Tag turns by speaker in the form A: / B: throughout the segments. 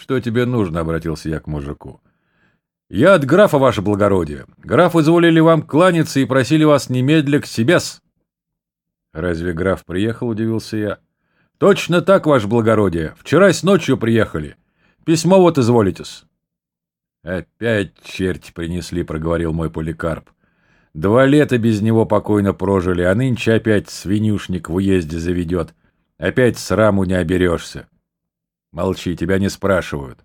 A: «Что тебе нужно?» — обратился я к мужику. «Я от графа, ваше благородие. Граф изволили вам кланяться и просили вас немедля к себе-с». «Разве граф приехал?» — удивился я. «Точно так, ваше благородие. Вчера с ночью приехали. Письмо вот изволитесь». «Опять черти принесли», — проговорил мой поликарп. «Два лета без него покойно прожили, а нынче опять свинюшник в уезде заведет. Опять сраму не оберешься». «Молчи, тебя не спрашивают».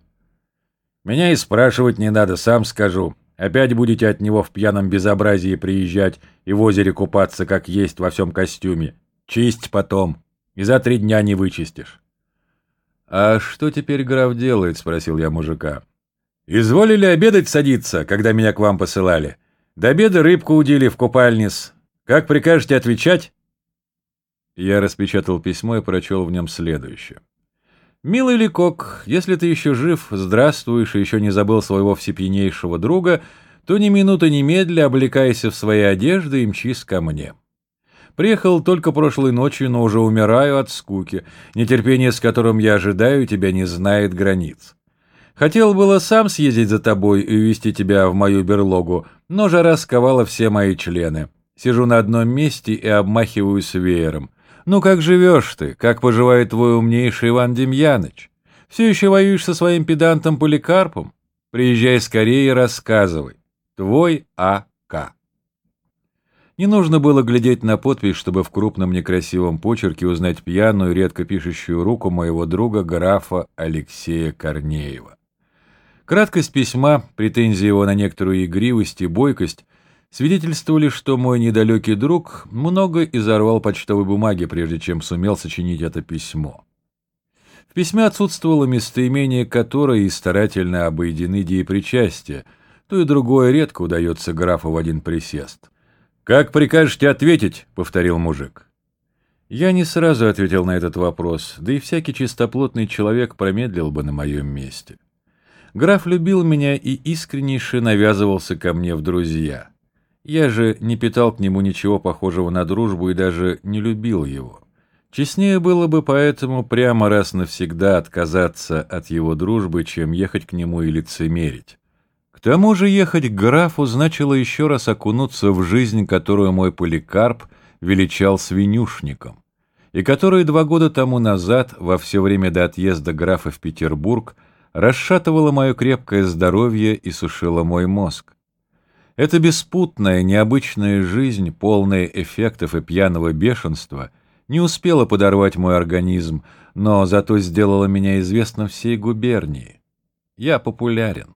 A: «Меня и спрашивать не надо, сам скажу. Опять будете от него в пьяном безобразии приезжать и в озере купаться, как есть во всем костюме. Чисть потом, и за три дня не вычистишь». «А что теперь граф делает?» — спросил я мужика. «Изволили обедать садиться, когда меня к вам посылали? До обеда рыбку удили в купальниц. Как прикажете отвечать?» Я распечатал письмо и прочел в нем следующее. «Милый Ликок, если ты еще жив, здравствуешь и еще не забыл своего всепьянейшего друга, то ни минуты немедля облекайся в свои одежды и мчись ко мне. Приехал только прошлой ночью, но уже умираю от скуки. Нетерпение, с которым я ожидаю, тебя не знает границ. Хотел было сам съездить за тобой и увезти тебя в мою берлогу, но жара сковала все мои члены. Сижу на одном месте и обмахиваюсь веером. Ну как живешь ты? Как поживает твой умнейший Иван Демьяныч? Все еще воюешь со своим педантом Поликарпом? Приезжай скорее и рассказывай. Твой А.К. Не нужно было глядеть на подпись, чтобы в крупном некрасивом почерке узнать пьяную, редко пишущую руку моего друга графа Алексея Корнеева. Краткость письма, претензии его на некоторую игривость и бойкость свидетельствовали, что мой недалекий друг много изорвал почтовой бумаги, прежде чем сумел сочинить это письмо. В письме отсутствовало местоимение, которое и старательно обойдены деепричастия, то и другое редко удается графу в один присест. «Как прикажете ответить?» — повторил мужик. Я не сразу ответил на этот вопрос, да и всякий чистоплотный человек промедлил бы на моем месте. Граф любил меня и искреннейше навязывался ко мне в друзья. Я же не питал к нему ничего похожего на дружбу и даже не любил его. Честнее было бы поэтому прямо раз навсегда отказаться от его дружбы, чем ехать к нему и лицемерить. К тому же ехать к графу значило еще раз окунуться в жизнь, которую мой поликарп величал свинюшником, и которая два года тому назад, во все время до отъезда графа в Петербург, расшатывала мое крепкое здоровье и сушила мой мозг. Эта беспутная, необычная жизнь, полная эффектов и пьяного бешенства, не успела подорвать мой организм, но зато сделала меня известным всей губернии. Я популярен.